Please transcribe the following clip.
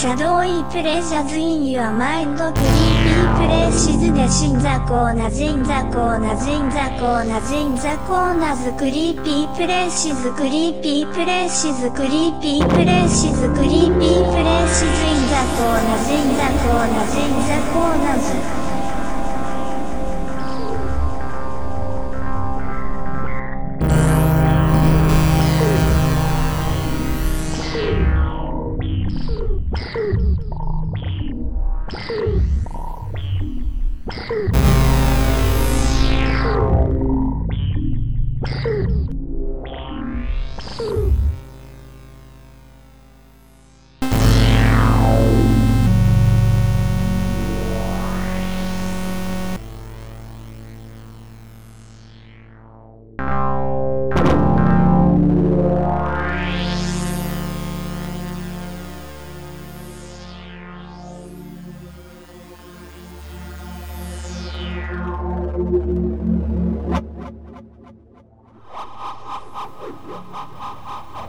Shadowy places in your mind creepy places in the corners in the corners in the corners in the corners creepy places creepy places creepy places creepy places in the corners in the corners in the corners Thank you. Ha ha ha ha ha!